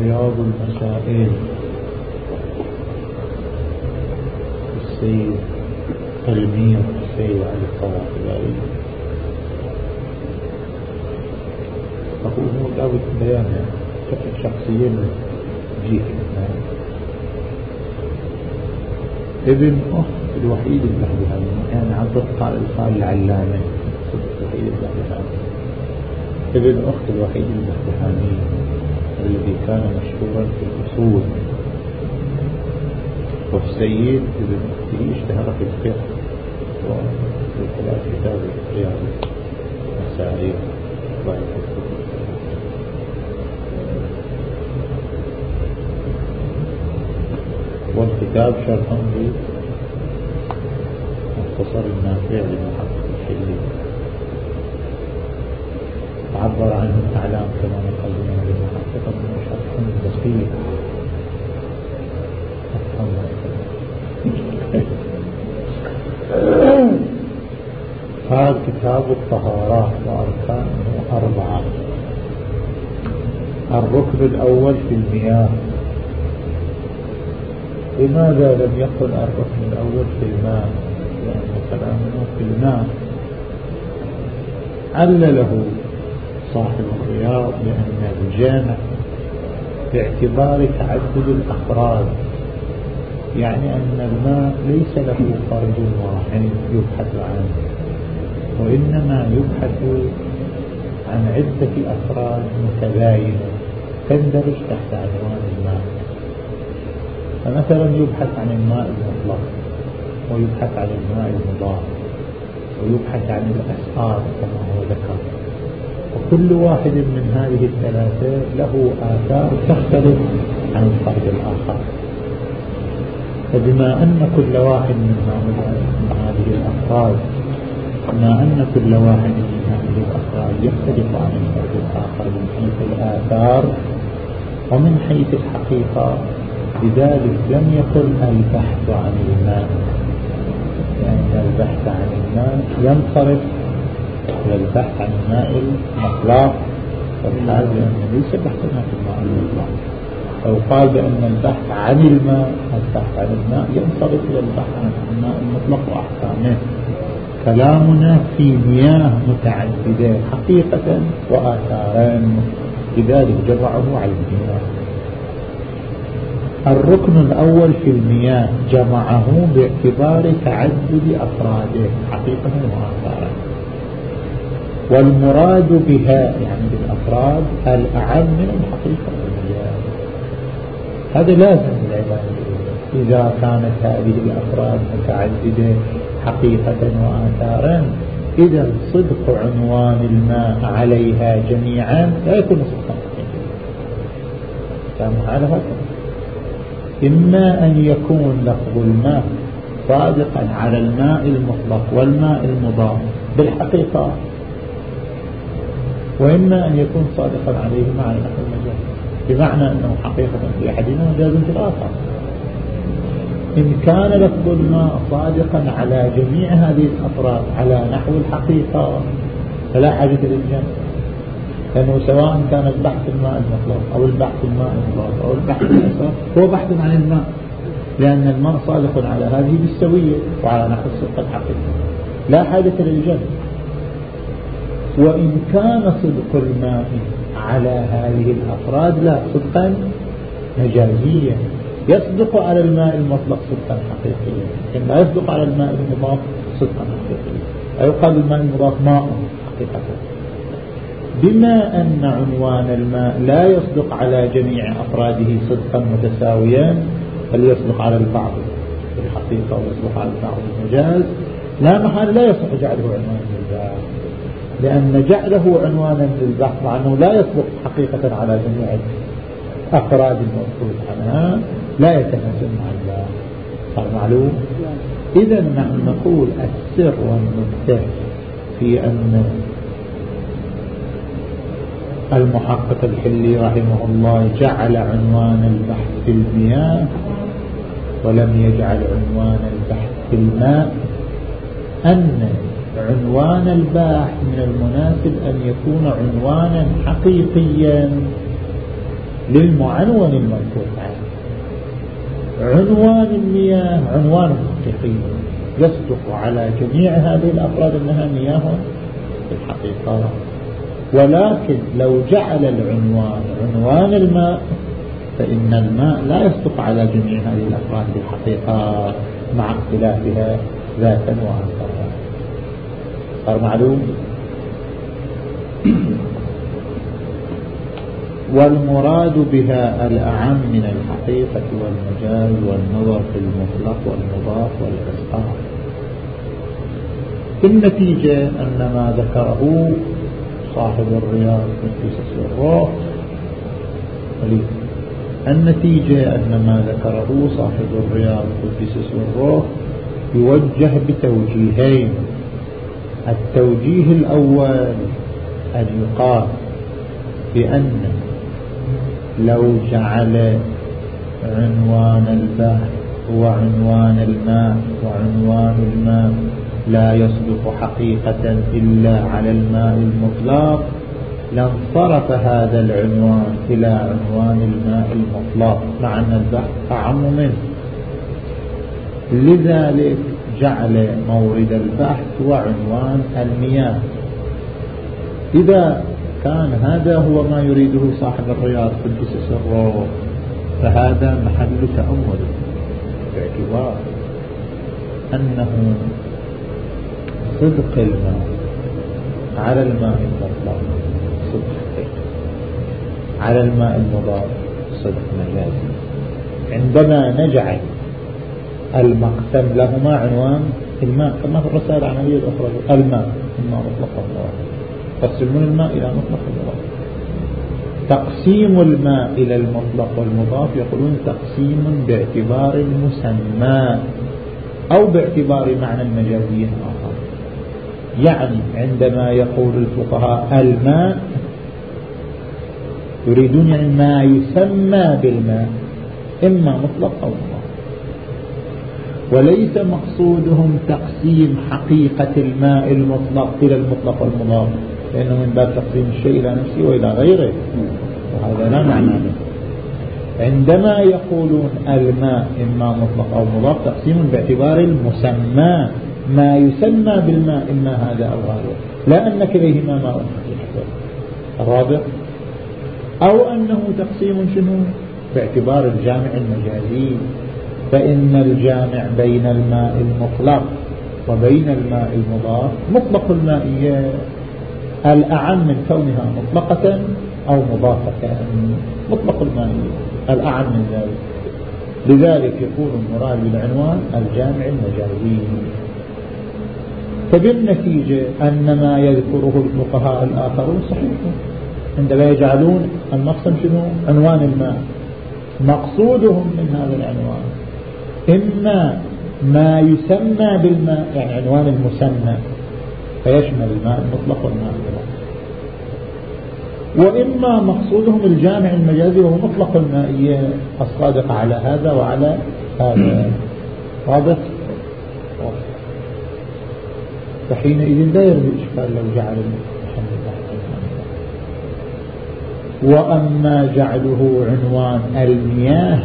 رياض المسائل السيد المير السيد علي الطوافلائي أقول أمور لابد بيانها شخصيا جيك ابن أخت الوحيد البهدهاني يعني عبد قال العلامة الوحيد البهدهاني ابن أخت الوحيد البهدهاني الذي كان مشهورا في الأصول. والسيد ابن أخته اشتهر في الفقه وفي خلال كتاب رياض مسائل والكتاب شرح لي مختصر النافع للمحقق الحلي عبر عنه الأعلام كما نقلنا للمحقق أنه شرح بسيط هذا كتاب الطهارات وأركانه أربعة. الركن الأول في المياه. لماذا لم يكن الركن الأول في الماء؟ لأن كلامنا في الماء. علله صاحب الرياض لأن الجامع باعتبار تعدد الأفراد. يعني أن الماء ليس له فرد واحد يبحث عنه وإنما يبحث عن عدة أفراد متباينة تندرج تحت عنوان الماء. فمثلا يبحث عن الماء المطلق ويبحث عن الماء المضاف ويبحث عن الأسعار كما هو ذكر. وكل واحد من هذه الثلاثة له آثار تختلف عن الفرد الآخر. فبما أن كل واحد من هذه الأفراد بما أن كل واحد من هذه الأفراد يختلف عن الفرد الآخر من حيث الآثار ومن حيث الحقيقة لذلك لم يكن البحث عن الماء لأن البحث عن الماء ينصرف البحث عن الماء المطلق والحال بأن ليس بحثنا في الماء المطلق لو قال بأن البحث عن الماء البحث عن الماء ينصرف إلى البحث عن الماء المطلق وأحكامه. كلامنا في مياه متعددة حقيقة وآثارا لذلك جمعه على المياه الركن الأول في المياه جمعه باعتبار تعدد أفراده حقيقة وآثارا. والمراد بها يعني بالأفراد الأعم من الحقيقة هذا لازم العبادة إذا كانت هذه الأفراد متعددة حقيقة وآثارا إذا صدق عنوان الماء عليها جميعا لا يكون صدقا. فهم هكذا إما أن يكون لفظ الماء صادقا على الماء المطلق والماء المضاف بالحقيقة وإما أن يكون صادقا عليهما على نحو المجاز بمعنى أنه حقيقة في أحدهما مجاز في الآخر. إن كان لفظ الماء صادقا على جميع هذه الأطراف على نحو الحقيقة فلا حاجة للجنة لأنه سواء كان البحث الماء المطلق أو البحث الماء المضاف أو البحث الأسر هو بحث عن الماء. لأن الماء صادق على هذه بالسوية وعلى نحو الصدق الحقيقي. لا حاجة للجنة وإن كان صدق الماء على هذه الأفراد لا صدقا مجازيا. يصدق على الماء المطلق صدقا حقيقيا. لكن لا يصدق على الماء المضاف صدقا حقيقيا. لا يقال الماء المضاف ماء حقيقة. بما أن عنوان الماء لا يصدق على جميع أفراده صدقا متساويا بل يصدق على البعض بالحقيقة ويصدق على البعض المجاز. لا محال لا يصح جعله عنوانا للبحث لأن جعله عنوانا للبحث مع أنه لا يصدق حقيقة على جميع أفراد الموصول عنها لا يتناسب مع البحث صار معلوم؟ إذا نحن نقول السر والنكتة في أن المحقق الحلي رحمه الله جعل عنوان البحث في المياه ولم يجعل عنوان البحث في الماء أن عنوان الباحث من المناسب أن يكون عنوانا حقيقيا للمعنون المنطوق عنه عنوان المياه عنوان حقيقي يصدق على جميع هذه الأفراد أنها مياه في الحقيقة ولكن لو جعل العنوان عنوان الماء فإن الماء لا يصدق على جميع هذه الأفراد في الحقيقة مع اختلافها ذاتا وآخرا صار معلوم. والمراد بها الأعم من الحقيقة والمجاز والنظر في المطلق والمضاف والإسقاط النتيجة أن ما ذكره صاحب الرياض قصص الروح النتيجة أن ما ذكره صاحب الرياض قصص الروح يوجه بتوجيهين. التوجيه الأول أن يقال بأن لو جعل عنوان البحر وعنوان الماء وعنوان الماء لا يصدق حقيقة إلا على الماء المطلق لانصرف هذا العنوان إلى عنوان الماء المطلق. مع أن البحر أعم منه. لذلك جعل مورد البحث وعنوان المياه. إذا كان هذا هو ما يريده صاحب الرياض قدس سره فهذا محل تأمل باعتبار أنه صدق الماء على الماء المطلق صدق على الماء المضاد صدق مجازي. عندما نجعل المقسم لهما عنوان الماء. كما في الرسائل العملية الأخرى؟ الماء. الماء مطلق الله يقسمون الماء إلى مطلق المضاف تقسيم الماء إلى المطلق والمضاف يقولون تقسيم باعتبار المسمى أو باعتبار معنى مجازي آخر. يعني عندما يقول الفقهاء الماء يريدون يعني ما يسمى بالماء إما مطلق أو مضاف. وليس مقصودهم تقسيم حقيقة الماء المطلق إلى المطلق والمضاف. لأنه من باب تقسيم الشيء إلى نفسه وإلى غيره. وهذا لا معنى له. عندما يقولون الماء إما مطلق أو مضاف تقسيم باعتبار المسمى. ما يسمى بالماء إما هذا أو هذا. لا أن كليهما ماء. الرابع. أو أنه تقسيم شنو؟ باعتبار الجامع المجازي. فإن الجامع بين الماء المطلق وبين الماء المضاف مطلق المائية الأعم من كونها مطلقة أو مضافة. مطلق المائية الأعم من ذلك. لذلك يكون المراد بالعنوان الجامع المجازي فبالنتيجة أن ما يذكره الفقهاء الآخرون صحيح. عندما يجعلون المقسم شنو؟ عنوان الماء. مقصودهم من هذا العنوان. إما ما يسمى بالماء يعني عنوان المسمى فيشمل الماء المطلق والماء المطلق وإما مقصودهم الجامع المجازي وهو مطلق المائية الصادق على هذا وعلى هذا. واضح؟ فحينئذ لا يرد إشكال لو جعل وأما جعله عنوان المياه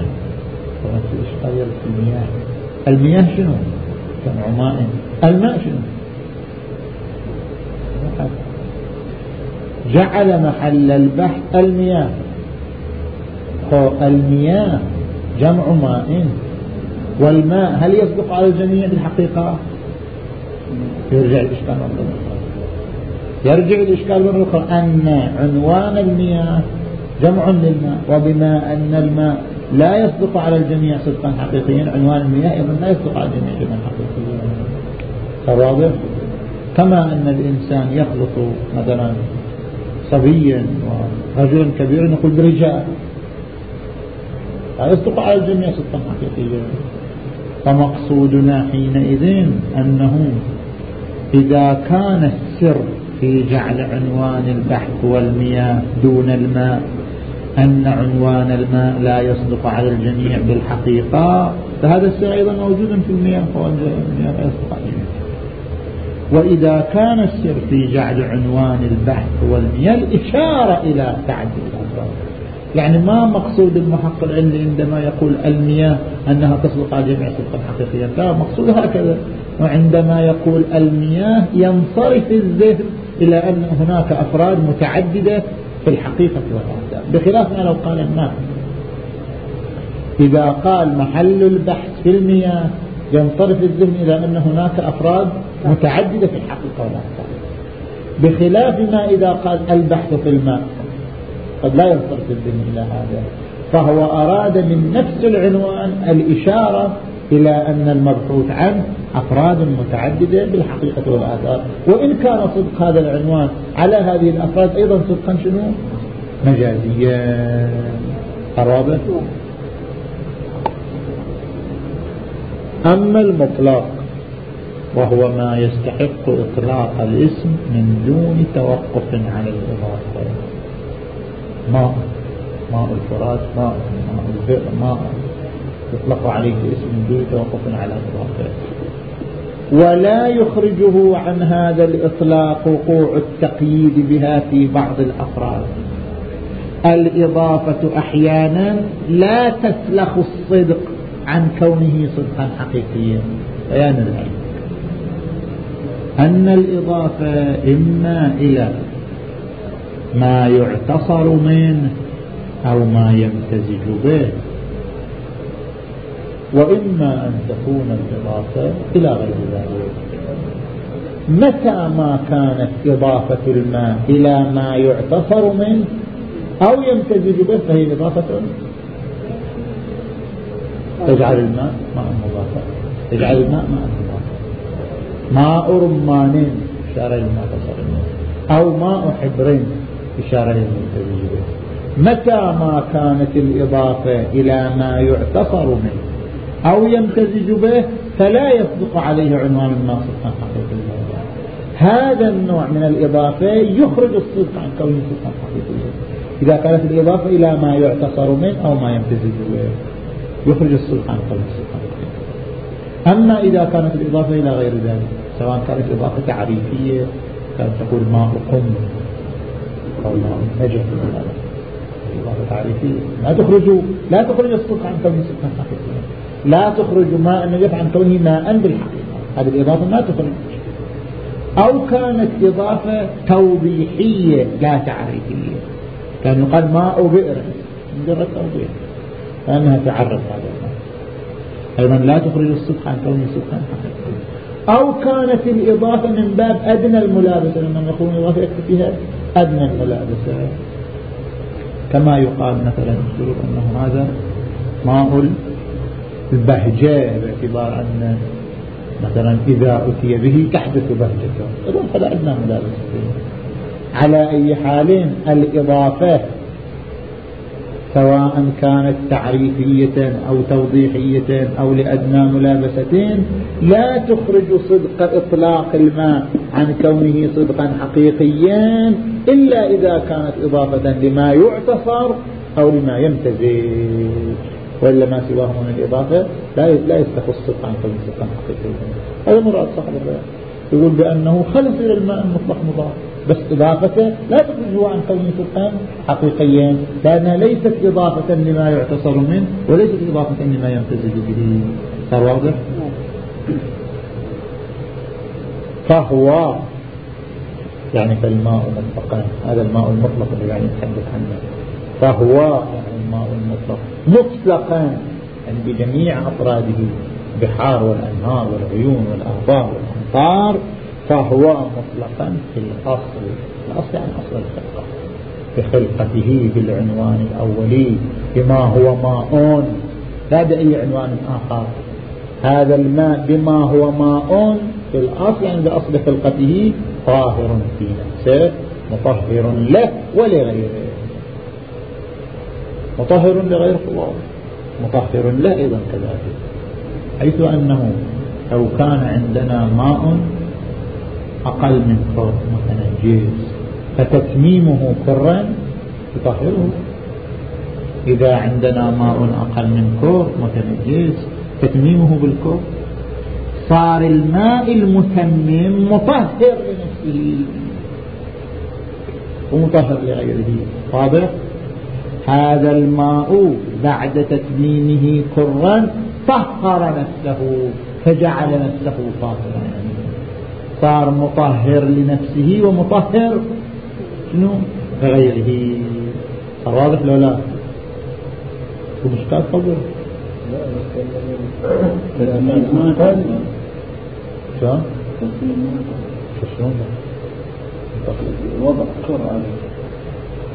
الإشكال يرد في المياه المياه شنو؟ جمع ماء الماء شنو؟ جعل محل البحث المياه. المياه جمع ماء. والماء هل يصدق على الجميع بالحقيقة يرجع الإشكال مرة يرجع الإشكال مرة أخرى أن عنوان المياه جمع للماء وبما أن الماء لا يصدق على الجميع صدقا حقيقيا. عنوان المياه أيضا لا يصدق على الجميع صدقا حقيقيا. واضح كما أن الإنسان يخلط مثلا صبيا ورجلا كبيرا نقول برجال لا يصدق على الجميع صدقا حقيقيا. فمقصودنا حينئذ أنه إذا كان السر في جعل عنوان البحث والمياه دون الماء أن عنوان الماء لا يصدق على الجميع بالحقيقة فهذا السر أيضا موجود في المياه والمياه لا يصدق على الجميع. وإذا كان السر في جعل عنوان البحث والمياه الإشارة إلى تعدد الأسرار يعني ما مقصود المحقق العلمي عندما يقول المياه أنها تصدق على جميع صدقا حقيقيا؟ لا مقصود هكذا. وعندما يقول المياه ينصرف الذهن إلى أن هناك أفراد متعددة في الحقيقة والأحداث بخلاف ما لو قال الماء إذا قال محل البحث في المياه ينصرف الذهن إلى أن هناك أفراد متعددة في الحقيقة والأحداث. بخلاف ما إذا قال البحث في الماء قد لا ينصرف الذهن إلى هذا. فهو أراد من نفس العنوان الإشارة إلى أن المبحوث عنه أفراد متعددة بالحقيقة والآثار. وإن كان صدق هذا العنوان على هذه الأفراد أيضا صدقا شنو؟ مجازيا الرابع. أما المطلق وهو ما يستحق إطلاق الاسم من دون توقف على الإضافة. ماء ماء الفرات ماء ماء البئر ماء يطلق عليه اسم دون توقف على الإضافة ولا يخرجه عن هذا الإطلاق وقوع التقييد بها في بعض الأفراد. الإضافة أحيانا لا تسلخ الصدق عن كونه صدقا حقيقيا. بيان العلم أن الإضافة إما إلى ما يعتصر منه أو ما يمتزج به. وإما أن تكون الإضافة إلى غير ذلك. متى ما كانت إضافة الماء إلى ما يعتصر منه أو يمتزج به فهي إضافة تجعل الماء ماء مضافة تجعل الماء ماء مضافة ماء رمان إشارة لما تصر أو ماء حبر إشارة للممتزج به. متى ما كانت الإضافة إلى ما يعتصر منه أو يمتزج به فلا يصدق عليه عنوان الناصر عن حقيقة هذا النوع من الإضافة يخرج الصدق عن كونه صدقا حقيقيا إذا كانت الإضافة إلى ما يعتصر منه أو ما يمتزج به يخرج الصدق عن كونه صدقا أما إذا كانت الإضافة إلى غير ذلك سواء كانت إضافة تعريفية كانت تقول ماء قم أو ماء نجم إضافة تعريفية لا تخرج لا تخرج الصدق عن كونه صدقا حقيقيا لا تخرج ماء النجف عن كونه ماء بالحقيقة هذه الإضافة ما تخرج. أو كانت إضافة توضيحية لا تعريفية. كان يقال ماء بئر. مجرد توضيح. لأنها تعرف هذا الماء أيضا لا تخرج الصدق عن كونه صدقا أو كانت الإضافة من باب أدنى الملابسة. لما يقولون الإضافة يكتب فيها أدنى الملابسة. كما يقال مثلا أنه هذا ماء البهجة باعتبار أن مثلا إذا أتي به تحدث بهجته إذن فلا عندنا ملابسة على أي حال الإضافة سواء كانت تعريفية أو توضيحية أو لأدنى ملابستين لا تخرج صدق إطلاق الماء عن كونه صدقا حقيقيا إلا إذا كانت إضافة لما يعتصر أو لما يمتزج. وإلا ما سواه من الإضافة لا لا يستخص الصدق عن كونه صدقا حقيقيا هذا مراد صاحب البيان. يقول بأنه خلص إلى الماء المطلق مضاف. بس إضافته لا تخرجه عن كونه صدقا حقيقيا لأنها ليست إضافة لما يعتصر منه وليست إضافة لما يمتزج به. صار واضح؟ فهو يعني فالماء مطلقا. هذا الماء المطلق اللي يعني نتحدث عنه. فهو الماء المطلق. مطلقا. يعني بجميع أفراده بحار والأنهار والعيون والأهضار والأمطار فهو مطلقا في الأصل. الأصل يعني أصل الخلقة. بخلقته بالعنوان الأولي بما هو ماء. لا بأي عنوان آخر. هذا الماء بما هو ماء في الأصل يعني بأصل خلقته طاهر في نفسه مطهر له ولغيره. مطهر لغير الله مطهر له أيضا كذلك. حيث أنه لو كان عندنا ماء أقل من كر متنجس فتتميمه كرا يطهره. إذا عندنا ماء أقل من كر متنجس تتميمه بالكر صار الماء المتمم مطهر لنفسه. ومطهر لغيره. واضح؟ هذا الماء بعد تتميمه كرا طهر نفسه فجعل نفسه طاهرا. صار مطهر لنفسه ومطهر شنو؟ لغيره. واضح لو لا؟ ومشكات قبل شلون؟ وضع كر عليه.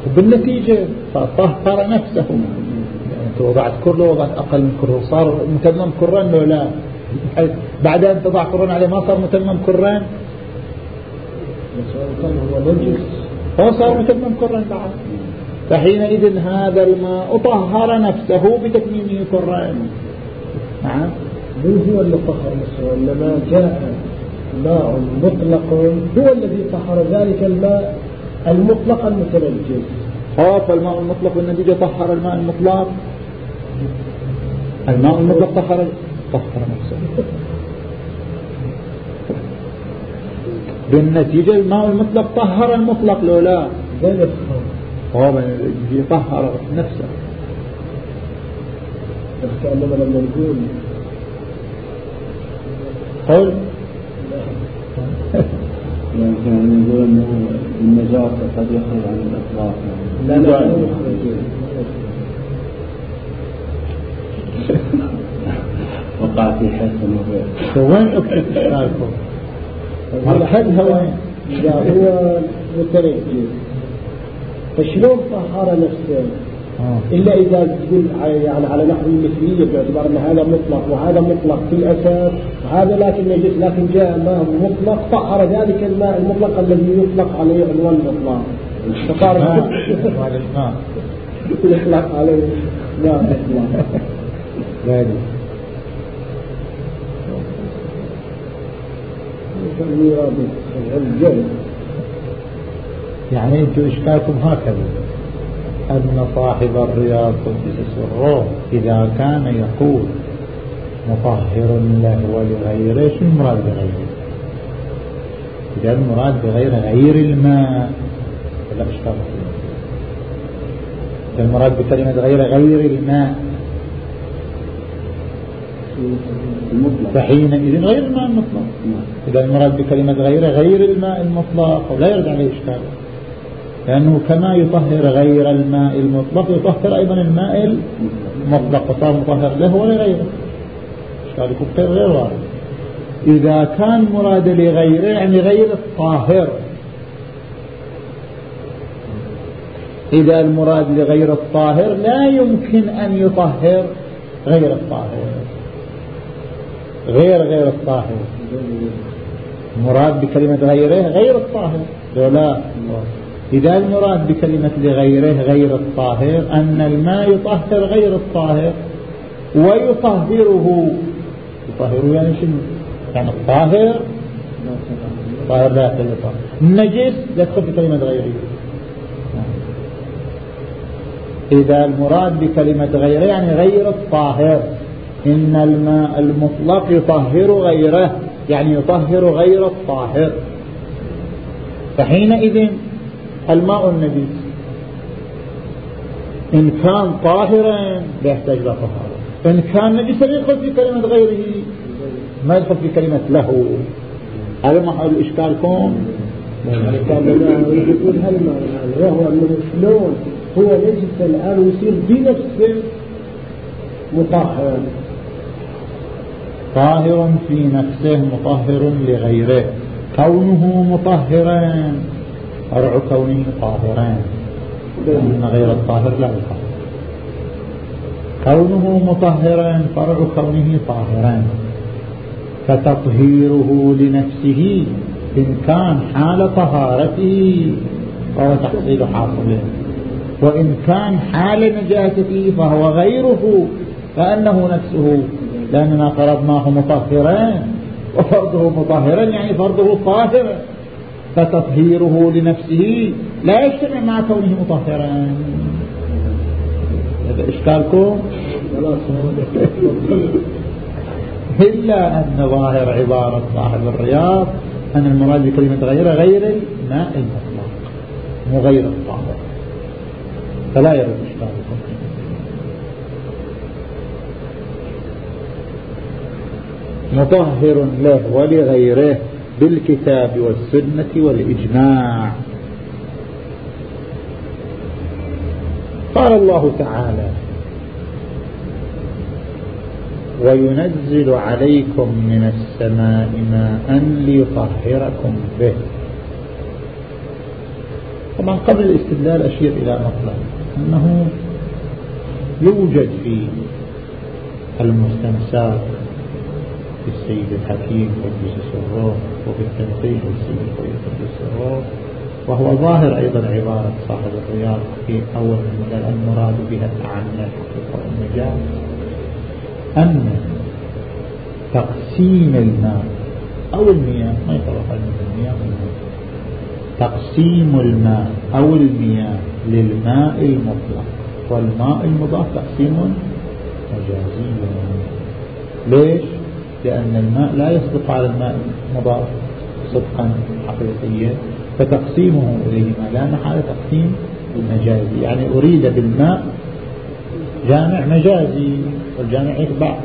وبالنتيجة فطهر نفسه. يعني انت وضعت كر لو وضعت أقل من كر صار متمم كران لو لا؟ بعد أن تضع كران عليه ما صار متمم كران؟ هو صار متمم كران بعد. فحينئذ هذا الماء طهر نفسه بتتميمه كران نعم. من هو اللي طهر نفسه؟ إنما جاء ماء مطلق. هو الذي طهر ذلك الماء. المطلق المتنجس خاف الماء المطلق والنتيجة طهر الماء المطلق. الماء المطلق طهر طهر نفسه. بالنتيجة الماء المطلق طهر المطلق لو لا هو طهر نفسه. كأنما لما نقول. قول. يعني يقول إنه النجاسة قد يخرج عن الاطلاق لا. لا وقع في حسن وغير وين أكتب اشكالكم؟ مرحلها وين؟ إذا هو متنجس فشلون طهر نفسه؟ آه. إلا إذا تقول يعني على نحو المثلية باعتبار أن هذا مطلق وهذا مطلق في الأساس وهذا لكن لكن جاء ماء مطلق طهر ذلك الماء المطلق الذي يطلق عليه عنوان المطلق. فصار يطلق عليه ماء مطلق يعني أنتم اشكالكم هكذا؟ أن صاحب الرياض سره إذا كان يقول مطهر له ولغيره شو المراد بغيره؟ إذا المراد بغير غير الماء. إشكال إذا المراد بكلمة غير غير الماء. فحينئذ غير الماء المطلق. إذا المراد بكلمة غير غير الماء المطلق. ولا يرد عليه إشكال. لأنه كما يطهر غير الماء المطلق يطهر أيضا الماء المطلق. فصار مطهر له ولغيره إشكال غير غير وارد إذا كان مراد لغيره يعني غير الطاهر. إذا المراد لغير الطاهر لا يمكن أن يطهر غير الطاهر. غير غير الطاهر. مراد بكلمة غيره غير الطاهر. لا إذا المراد بكلمة لغيره غير الطاهر أن الماء يطهر غير الطاهر ويطهره. يطهره يعني شنو؟ يعني الطاهر. طاهر لا يطهر النجس يدخل في كلمة غيره. إذا المراد بكلمة غيره يعني غير الطاهر. إن الماء المطلق يطهر غيره يعني يطهر غير الطاهر. فحينئذ الماء النجس إن كان طاهرا لا يحتاج إلى طهارة. إن كان نجسا يدخل في كلمة غيره. ما يدخل في كلمة له. هذا محل إشكالكم؟ كان يقول هل وهو أنه شلون؟ هو نجس الآن ويصير بنفسه مطهر. طاهر في نفسه مطهر لغيره. كونه مطهرا. فرع كونه طاهران. لأن غير الطاهر لا يطهر كونه مطهرا فرع كونه طاهران. فتطهيره لنفسه إن كان حال طهارته فهو تحصيل حاصله وإن كان حال نجاسته فهو غيره فأنه نفسه لأننا فرضناه مطهرا وفرضه مطهرا يعني فرضه طاهرا فتطهيره لنفسه. لا يجتمع مع كونه مطهرا. هذا إشكالكم؟ إلا أن ظاهر عبارة صاحب الرياض أن المراد بكلمة غير غير الماء المطلق مو غير الطاهر فلا يرد إشكالكم. مطهر له ولغيره بالكتاب والسنة والإجماع. قال الله تعالى وينزل عليكم من السماء ماء ليطهركم به. طبعا قبل الاستدلال أشير إلى مطلب أنه يوجد في المستنساق في السيد الحكيم قدس سره وفي التنقيح للسيد قدس سره وهو ظاهر أيضا عبارة صاحب الرياض في أول المراد بها التعامل الحقيقة والمجال أن تقسيم الماء أو المياه ما يفرق المياه تقسيم الماء أو المياه للماء المطلق. والماء المضاف تقسيم مجازي. ليش؟ لأن الماء لا يصدق على الماء المضاف صدقا حقيقيا فتقسيمه إليهما لا محال تقسيم مجازي يعني أريد بالماء جامع مجازي والجامع يتبع.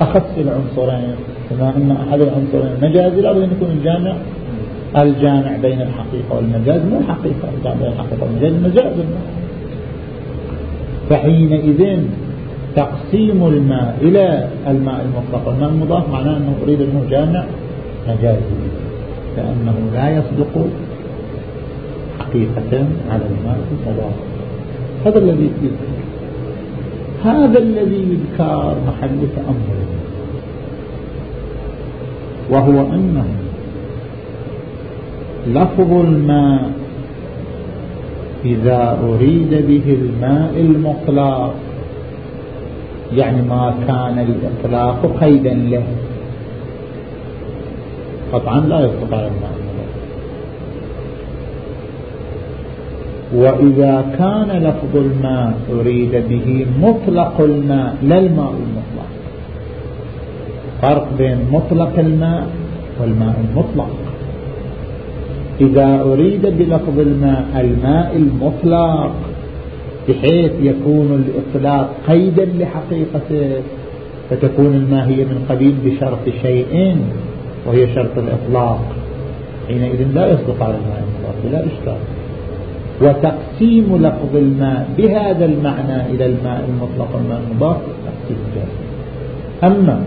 أخص العنصرين كما أن أحد العنصرين مجازي لابد أن يكون الجامع الجامع بين الحقيقة والمجاز. مو حقيقة الجامع بين الحقيقة والمجاز مجاز. فحينئذ تقسيم الماء إلى الماء المطلق. والماء المضاف معناه أنه أريد أنه جامع مجازي لأنه لا يصدق حقيقة على الماء المضاف هذا الذي يذكر. هذا الذي يذكر محل تأمل وهو أنه لفظ الماء إذا أريد به الماء المطلق يعني ما كان الإطلاق قيدا له. قطعا لا يطلق على الماء وإذا كان لفظ الماء أريد به مطلق الماء لا الماء المطلق. فرق بين مطلق الماء والماء المطلق. إذا أريد بلفظ الماء الماء المطلق بحيث يكون الإطلاق قيدا لحقيقته فتكون الماهية من قبيل بشرط شيء وهي شرط الإطلاق. حينئذ لا يصدق على الماء المطلق بلا إشكال. وتقسيم لفظ الماء بهذا المعنى إلى الماء المطلق والماء المضاف تقسيم جائز أما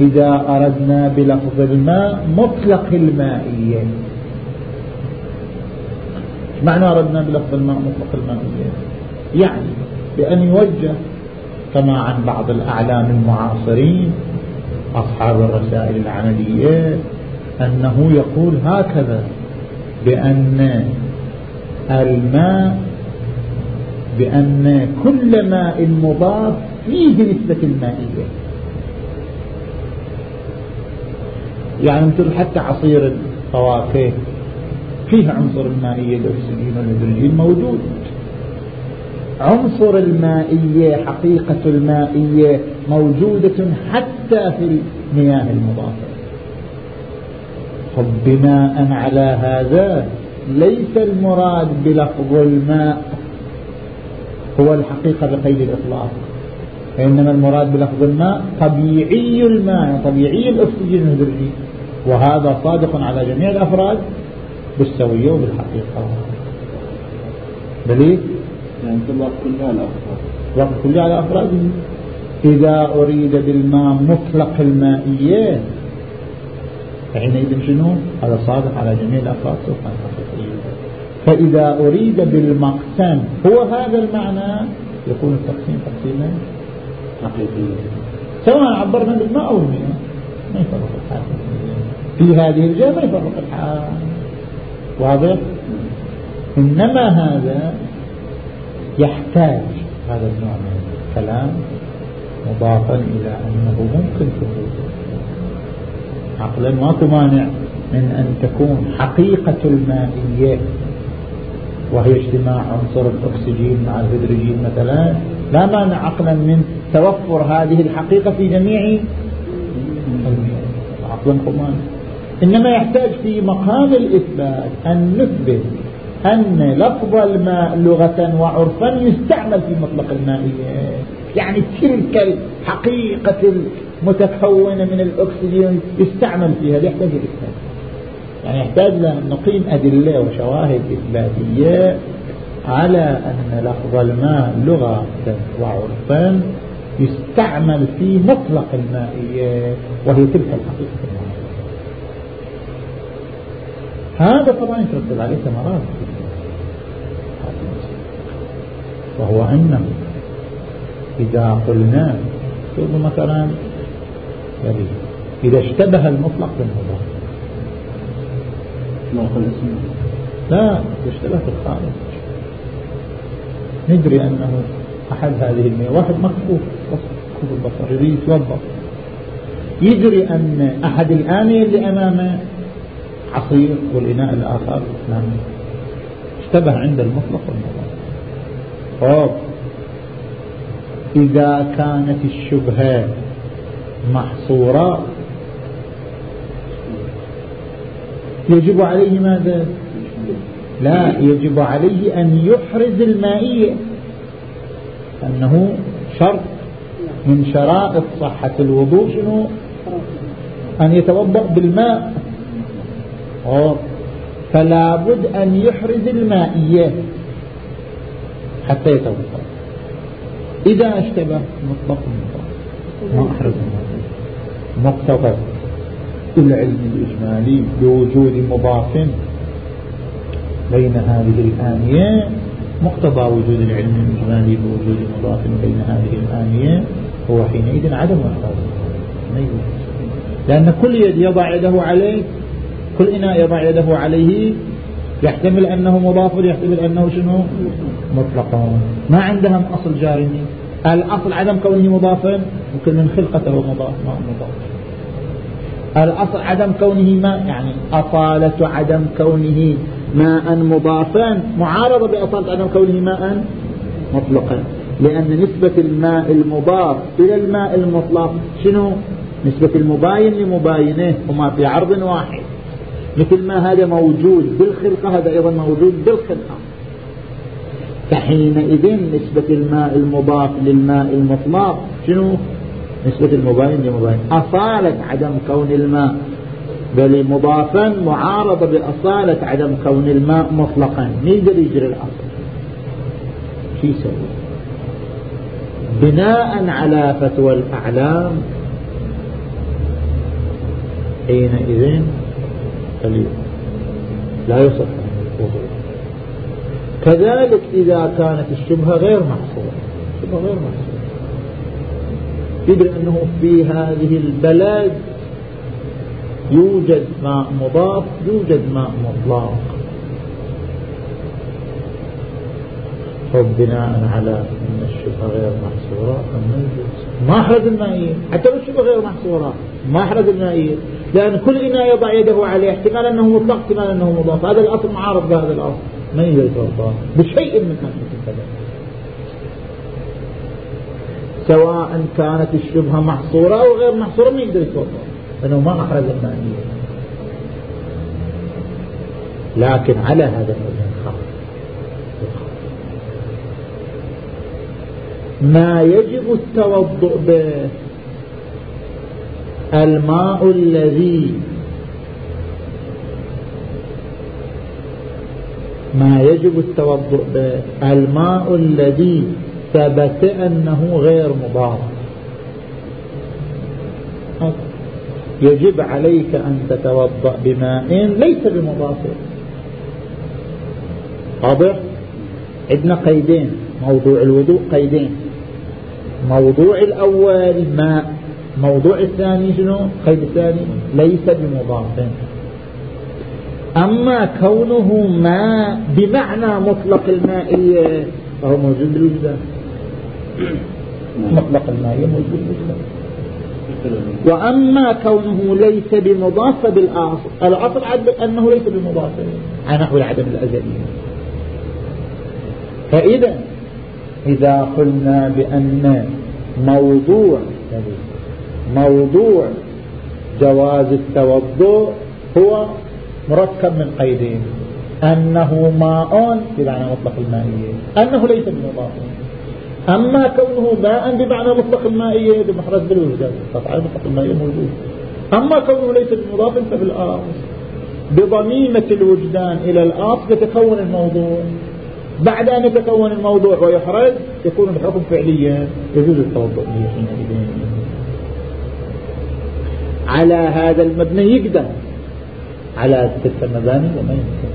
إذا أردنا بلفظ الماء مطلق المائية معنى أردنا بلفظ الماء مطلق المائية؟ يعني بأن يوجه كما عن بعض الأعلام المعاصرين أصحاب الرسائل العملية أنه يقول هكذا بأن الماء بأن كل ماء مضاف فيه نسبة المائية. يعني مثل حتى عصير الفواكه فيه عنصر المائية الأكسجين والهيدروجين موجود. عنصر المائية حقيقة المائية موجودة حتى في المياه المضافة. فبناء على هذا ليس المراد بلفظ الماء هو الحقيقة بقيد الإطلاق وإنما المراد بلفظ الماء طبيعي الماء طبيعي الأكسجين والهيدروجين وهذا صادق على جميع الأفراد بالسوية وبالحقيقة. دليل؟ يعني تطلق كلها على الأفراد كلها على أفراد. إذا أريد بالماء مطلق المائية فحينئذ شنو؟ هذا صادق على جميع الأفراد فإذا أريد بالمقسم هو هذا المعنى؟ يكون التقسيم تقسيما حقيقيا. سواء عبرنا بالماء أو المياه ما يفرق الحال. في هذه الجهة ما يفرق الحال. واضح؟ إنما هذا يحتاج هذا النوع من الكلام مضافا إلى أنه ممكن تكون عقلا ماكو مانع من أن تكون حقيقة المائية وهي اجتماع عنصر الأكسجين مع الهيدروجين مثلا. لا مانع عقلا من توفر هذه الحقيقة في جميع عقلا مانع إنما يحتاج في مقام الإثبات أن نثبت أن لفظ الماء لغة وعرفا يستعمل في مطلق المائية يعني تلك الحقيقة المتكونة من الأكسجين يستعمل فيها يحتاج الإثبات يعني يحتاج أن نقيم أدلة وشواهد إثباتية على أن لفظ الماء لغة وعرفا يستعمل في مطلق المائية وهي تلك الحقيقة. هذا طبعا يترتب عليه ثمرات. وهو أنه إذا قلنا شوفوا مثلا يعني إذا اشتبه المطلق بالمضاف لا اشتبه بالخارج ندري أنه أحد هذه المياه واحد مكفوف مكفوف البصر يريد يتوضأ. يدري أن أحد الآنية اللي أمامه عصير والإناء الآخر نعم اشتبه عند المطلق والمضاف طب إذا كانت الشبهة محصورة يجب عليه ماذا؟ لا يجب عليه أن يحرز المائية أنه شرط من شرائط صحة الوضوء شنو؟ أن يتوضأ بالماء. فلا بد أن يحرز المائية. حتى يتوضأ إذا اشتبه مطلق المطلق ما أحرز المائية. مقتضى العلم الإجمالي بوجود مضاف بين هذه الآنية. مقتضى وجود العلم الإجمالي بوجود مضاف بين هذه الآنية. هو حينئذ عدم إخراج لأن كل يد يضع يده عليه كل إناء يضع يده عليه يحتمل أنه مضاف يحتمل أنه شنو؟ مطلقا. ما عندهم أصل جاري. الأصل عدم كونه مضافا ممكن من خلقته مضاف ما مضاف. الأصل عدم كونه ما يعني أصالة عدم كونه ماء مضافا معارضة بأصالة عدم كونه ماء مطلقا. لأن نسبة الماء المضاف إلى الماء المطلق شنو؟ نسبة المباين لمباينه هما في عرض واحد. مثل ما هذا موجود بالخلقة هذا أيضا موجود بالخلقة. فحينئذ نسبة الماء المضاف للماء المطلق شنو؟ نسبة المباين لمباين أصالة عدم كون الماء. بل مضافا معارضة بأصالة عدم كون الماء مطلقا. يقدر يجري الأصل؟ شو يسوي؟ بناء على فتوى الأعلام حينئذ لا يصح. الوضوء كذلك إذا كانت الشبهة غير محصورة. الشبهة غير محصورة. يدري أنه في هذه البلد يوجد ماء مضاف يوجد ماء مطلق. بناء على أن الشبهة غير محصورة ما أحرز المائية حتى لو الشبهة غير محصورة ما أحرز المائية لأن كل إناء يضع يده عليه احتمال أنه مطلق احتمال أنه مضاف. هذا الأصل معارض بهذا الأصل. ما يتوضا بشيء من هذه الكلام سواء كانت الشبهة محصورة أو غير محصورة ما يقدر يتوضا لأنه ما أحرز المائية لكن على هذا الوجه الخاص. ما يجب التوضؤ به الماء الذي ما يجب التوضؤ به الماء الذي ثبت أنه غير مضار يجب عليك أن تتوضأ بماء ليس بمضاف. واضح؟ عندنا قيدين موضوع الوضوء قيدين. موضوع الأول ماء. موضوع الثاني شنو؟ قيد الثاني ليس بمضاف. أما كونه ماء بمعنى مطلق المائية فهو موجود بالوجدان مطلق المائية موجود بالوجدان وأما كونه ليس بمضاف بالأصل الأصل عد أنه ليس بمضاف. على نحو العدم الأزلي. فإذا إذا قلنا بأن موضوع موضوع جواز التوضؤ هو مركب من قيدين. أنه ماء بمعنى مطلق المائية. أنه ليس بمضاف أما كونه ماء بمعنى مطلق المائية بمحرز بالوجدان قطعا مطلق المائية موجود. أما كونه ليس بمضاف فبالآصل بضميمة الوجدان إلى الأصل يتكون الموضوع. بعد أن يتكون الموضوع ويحرز يكون الحكم فعليا. يجوز التوضؤ به حينئذ على هذا المبنى يقدر. على تلك المباني وما يمكن.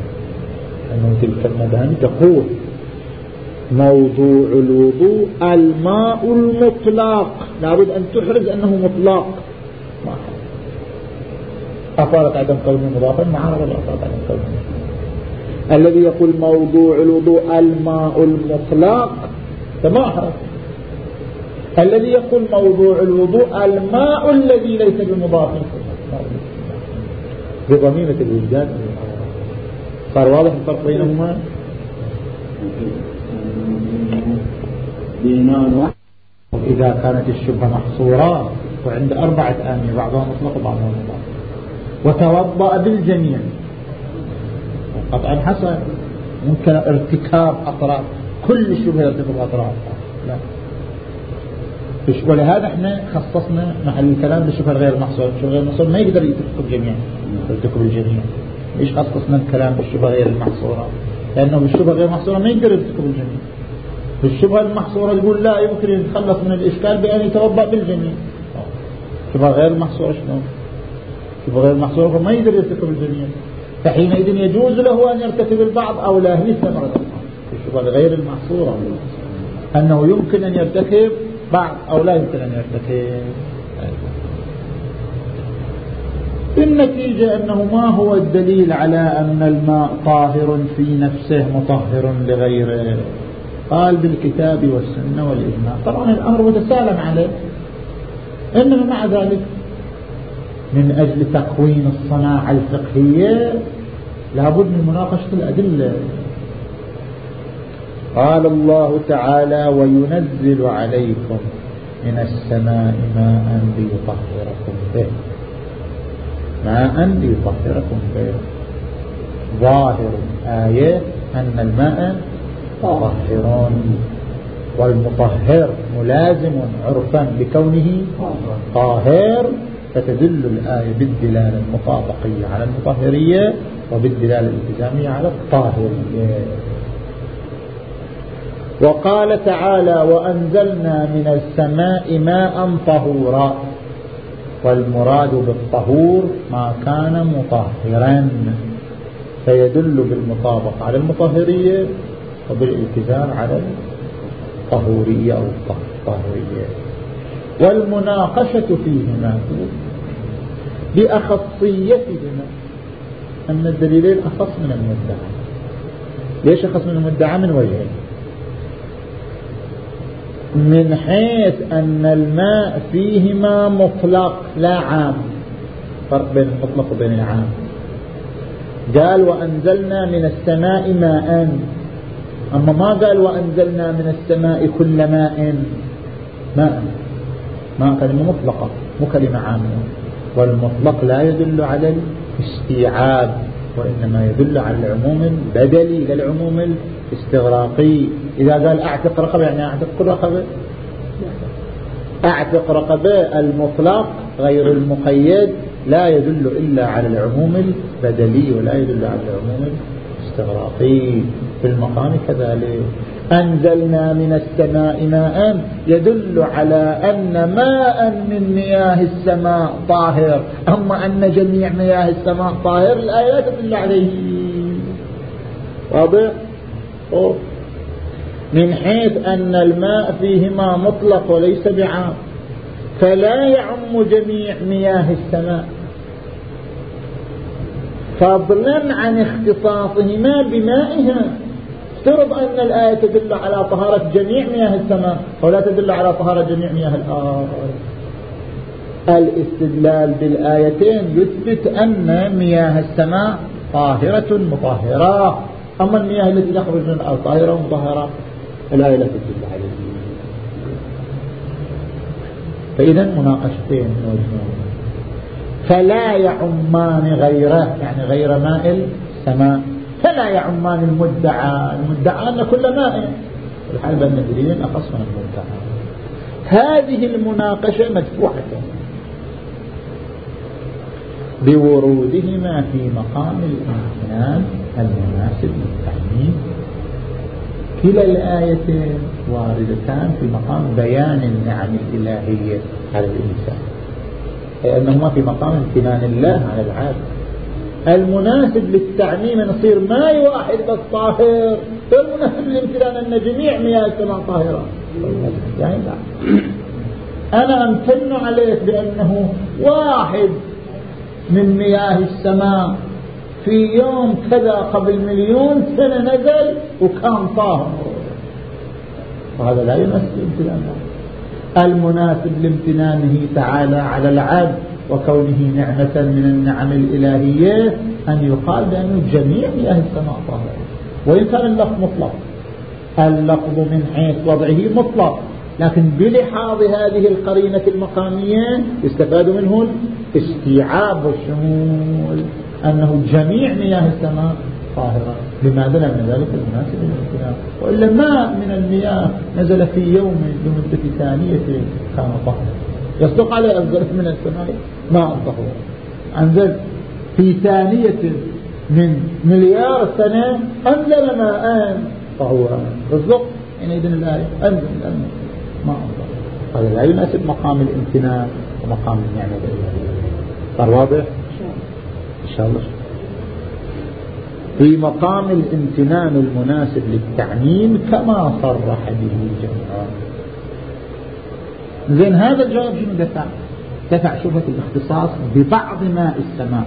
أنه تلك المباني تقول موضوع الوضوء الماء المطلق. لابد أن تحرز أنه مطلق. أفارت عدم كونه مضافا معارضة لأفارت عدم كونه الذي يقول موضوع الوضوء الماء المطلق فما أحرز الذي يقول موضوع الوضوء الماء الذي ليس بمضاف بضميمة الوجدان. صار واضح الفرق بينهما؟ إذا كانت الشبهة محصورة وعند أربعة آنية بعضها مطلق وبعضها مطلق وتوضأ بالجميع. قطعا حسن. ممكن ارتكاب أطراف. كل الشبهة يرتكب أطراف. لا. ولهذا إحنا خصصنا محل الكلام للشبهة غير محصور. الشبهة غير محصور ما يقدر يرتكب جميعا يرتكب الجميع. ليش خصصنا الكلام بالشبهة غير المحصورة؟ لأنه بالشبهة غير محصورة ما يقدر يرتكب الجميع. بالشبهة المحصورة يقول لا يمكن يتخلص من الإشكال بأن يتوضأ بالجميع. شبهة غير محصورة شنو شبهة غير محصورة فما يقدر يرتكب الجميع. فحينئذ يجوز له أن يرتكب البعض أو لا هي ثمرة الشبهة غير المحصورة. أنه يمكن أن يرتكب بعض أو لا يمكن أن يرتكب النتيجة أنه ما هو الدليل على أن الماء طاهر في نفسه مطهر لغيره؟ قال بالكتاب والسنة والإجماع. طبعا الأمر متسالم عليه. إنما مع ذلك من أجل تكوين الصناعة الفقهية لابد من مناقشة الأدلة. قال الله تعالى وينزل عليكم من السماء ماء ليطهركم به. ماء ليطهركم به. ظاهر الآية أن الماء طاهر. والمطهر ملازم عرفا لكونه طاهر. فتدل الآية بالدلالة المطابقية على المطهرية وبالدلالة الالتزامية على الطاهرية. وقال تعالى وأنزلنا من السماء ماء طهورا. والمراد بالطهور ما كان مطهرا. فيدل بالمطابقة على المطهرية وبالالتزام على الطهورية أو الطهورية والمناقشة فيهما بأخصيتهما. أن الدليلين أخص من المدعى. ليش أخص من المدعى؟ من وجهين. من حيث أن الماء فيهما مطلق لا عام. فرق بين المطلق وبين العام. قال وأنزلنا من السماء ماء. أما ما قال وأنزلنا من السماء كل ماء؟ ماء. ماء كلمة مطلقة مو كلمة عامة والمطلق لا يدل على الاستيعاب وإنما يدل على العموم البدلي للعموم الاستغراقي. إذا قال أعتق رقبة يعني أعتق كل رقبة؟ أعتق رقبة المطلق غير المقيد لا يدل إلا على العموم البدلي ولا يدل على العموم الاستغراقي في المقام كذلك. أنزلنا من السماء ماء يدل على أن ماء من مياه السماء طاهر. أما أن جميع مياه السماء طاهر الآية لا تدل عليه. واضح؟ من حيث أن الماء فيهما مطلق وليس بعام فلا يعم جميع مياه السماء. فضلا عن اختصاصهما بمائها. افترض أن الآية تدل على طهارة جميع مياه السماء ولا تدل على طهارة جميع مياه الأرض. الاستدلال بالآيتين يثبت أن مياه السماء طاهرة مطهرة. أما المياه التي تخرج من الأرض طاهرة مطهرة الآية لا تدل عليه فإذا مناقشتين فلا يعمان غيره يعني غير ماء السماء فلا يعمان المدعى. المدعى أن كل ماء الحال بأن الدليل من المدعى. هذه المناقشة مدفوعة بورودهما في مقام الامتنان المناسب للتعميم. كلا الآيتين واردتان في مقام بيان النعم الإلهية على الإنسان. لأنهما في مقام امتنان الله على العالم. المناسب للتعميم نصير ما واحد بس طاهر. والمناسب للامتنان أن جميع مياه السماء طاهرة. يعني لا. أنا أمتن عليك بأنه واحد من مياه السماء في يوم كذا قبل مليون سنة نزل وكان طاهر. وهذا لا يمثل امتنان. المناسب لامتنانه تعالى على العبد وكونه نعمة من النعم الإلهية أن يقال بأنه جميع مياه السماء طاهرة وإن كان اللفظ مطلق اللفظ من حيث وضعه مطلق لكن بلحاظ هذه القرينة المقامية يستفاد منه الاستيعاب والشمول أنه جميع مياه السماء طاهرة. لماذا لأن ذلك؟ المناسب للامتنان وإلا ما من المياه نزل في يوم بمدة ثانية كان طاهرا. يصدق عليه أنزلت من السماء؟ ماء طهور أنزل في ثانية من مليار سنة أنزل ماء طهورا. بالضبط حينئذ الآية أنزل الأنزل ماء طهور هذا لا يناسب مقام الامتنان ومقام النعمة. الإلهية صار واضح؟ إن شاء الله. في مقام الامتنان المناسب للتعميم كما صرح به الجميع زين هذا الجواب شنو دفع؟ دفع شبهة الاختصاص ببعض ماء السماء.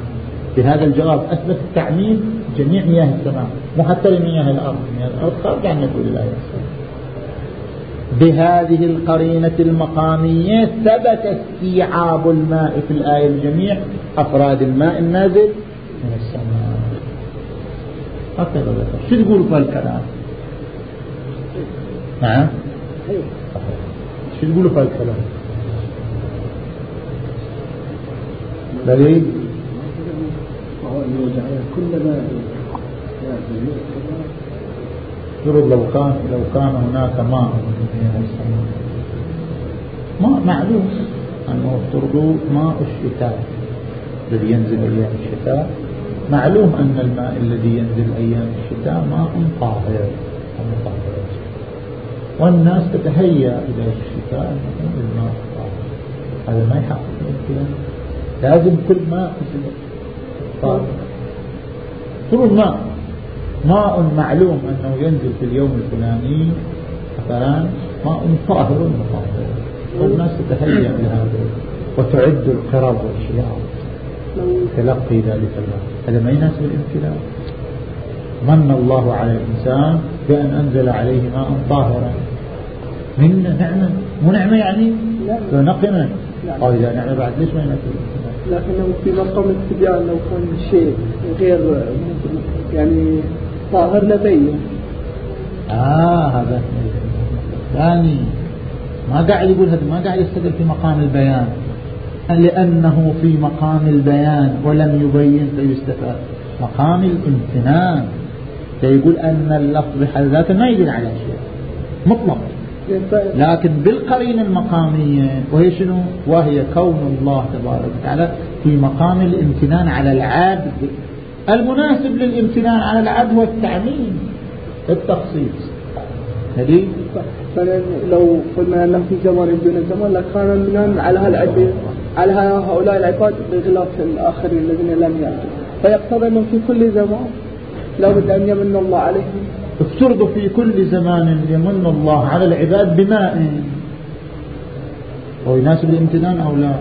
بهذا الجواب أثبت التعميم جميع مياه السماء مو حتى لمياه الأرض. مياه الأرض خارج عن يقول الله بهذه القرينة المقامية ثبت استيعاب الماء في الآية الجميع أفراد الماء النازل من السماء. شو تقول في الكلام نعم؟ شو تقولوا في الكلام دليل؟ كلما يفترض لو كان لو كان هناك ماء. ماء معلوم أنه افترضوا ماء الشتاء الذي ينزل أيام الشتاء. معلوم أن الماء الذي ينزل أيام الشتاء ماء طاهر. والناس تتهيأ إلى الشتاء الماء طاهر. هذا ما يحقق. الكلام لازم كل ماء طاهر. كل ماء ماء معلوم أنه ينزل في اليوم الفلاني مثلا ماء طاهر مطهر والناس تتهيأ لهذا. وتعد القرب والشياط تلقي ذلك الماء هذا ما يناسب الامتلاء من الله على الإنسان بأن أنزل عليه ماء طاهرا. من نعمة. مو نعمة يعني؟ لو نقمة. أو إذا نعمة بعد ليش ما يناسب لكنه في مقام التبيان لو كان شيء غير يعني طاهر لبين آه هذا. ثاني. ما قاعد يقول هذا ما قاعد يستدل في مقام البيان. لأنه في مقام البيان ولم يبين فيستفاد. مقام الامتنان. فيقول أن اللفظ بحد ذاته ما يدل على شيء. مطلق. لكن بالقرينة المقامية وهي شنو؟ وهي كون الله تبارك وتعالى في مقام الامتنان على العبد المناسب للامتنان على العبد هو التعميم التخصيص. هذه؟ لو قلنا انه في زمان دون زمان لكان المنان على على هؤلاء العباد بخلاف الآخرين الذين لم يأتوا فيقتضي انه في كل زمان لابد أن يمن الله عليهم. افترض في كل زمان يمن الله على العباد بماء. ويناسب الامتنان أو لا؟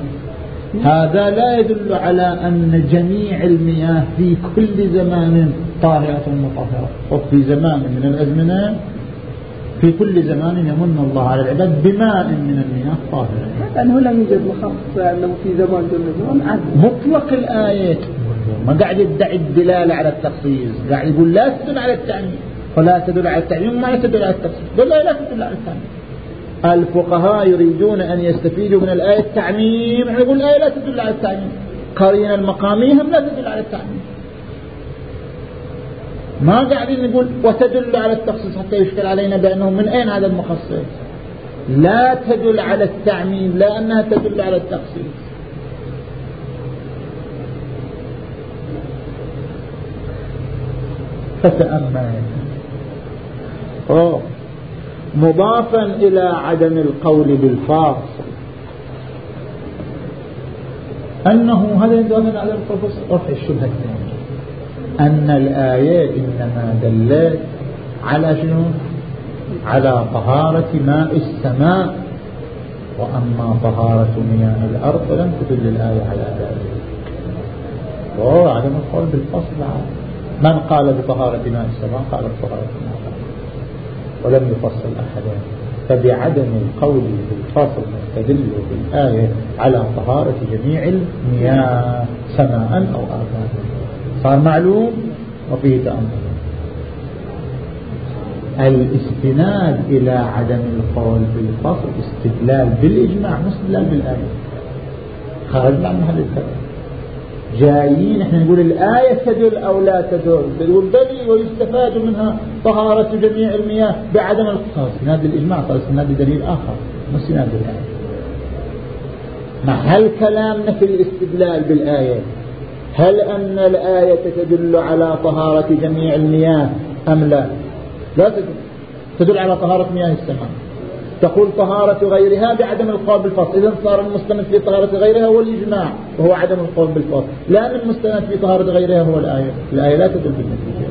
هذا لا يدل على أن جميع المياه في كل زمان طاهرة مطهرة. وفي زمان من الأزمنة في كل زمان يمن الله على العباد بماء من المياه طاهرة. لأنه لم يوجد مخصص أنه في زمان دون زمان. مطلق الآية. ما قاعد يدعي الدلالة على التخصيص. قاعد يقول لا تدل على التعميم ولا تدل على التعميم ما تدل على التخصيص. بل لا تدل على التعميم الفقهاء يريدون أن يستفيدوا من الآية التعميم. يقول الآية لا تدل على التعميم. قرينة المقامية هم لا تدل على التعميم. ما قاعدين نقول وتدل على التخصيص حتى يشكل علينا بأنه من أين هذا المخصص؟ لا تدل على التعميم لا أنها تدل على التخصيص. فتأمل. أوه. مضافا إلى عدم القول بالفاصل أنه هذا يدل على القول رفع الشبهة الثانية. أن الآية إنما دلت على شنو؟ على طهارة ماء السماء. وأما طهارة مياه الأرض فلم تدل الآية على ذلك. وهو عدم القول بالفصل. من قال بطهارة ماء السماء؟ قال بطهارة ماء ولم يفصل أحدا. فبعدم القول بالفصل نستدل بالآية على طهارة جميع المياه سماء أو آباء صار معلوم؟ وفيه تأمل. الاستناد إلى عدم القول بالفصل استدلال بالإجماع مش استدلال بالآية. خرجنا عن محل الكلام جايين إحنا نقول الآية تدل أو لا تدل. بلي ويستفاد منها طهارة جميع المياه بعدم القصاص. استناد الإجماع صار استناد دليل آخر. مش استناد الآية محل كلامنا في الاستدلال بالآية هل أن الآية تدل على طهارة جميع المياه أم لا؟ لا تدل. تدل على طهارة مياه السماء. تقول طهارة غيرها بعدم القول بالفصل. إذا صار المستند في طهارة غيرها هو الإجماع وهو عدم القول بالفصل. لأن المستند في طهارة غيرها هو الآية. الآية لا تدل بالنتيجة.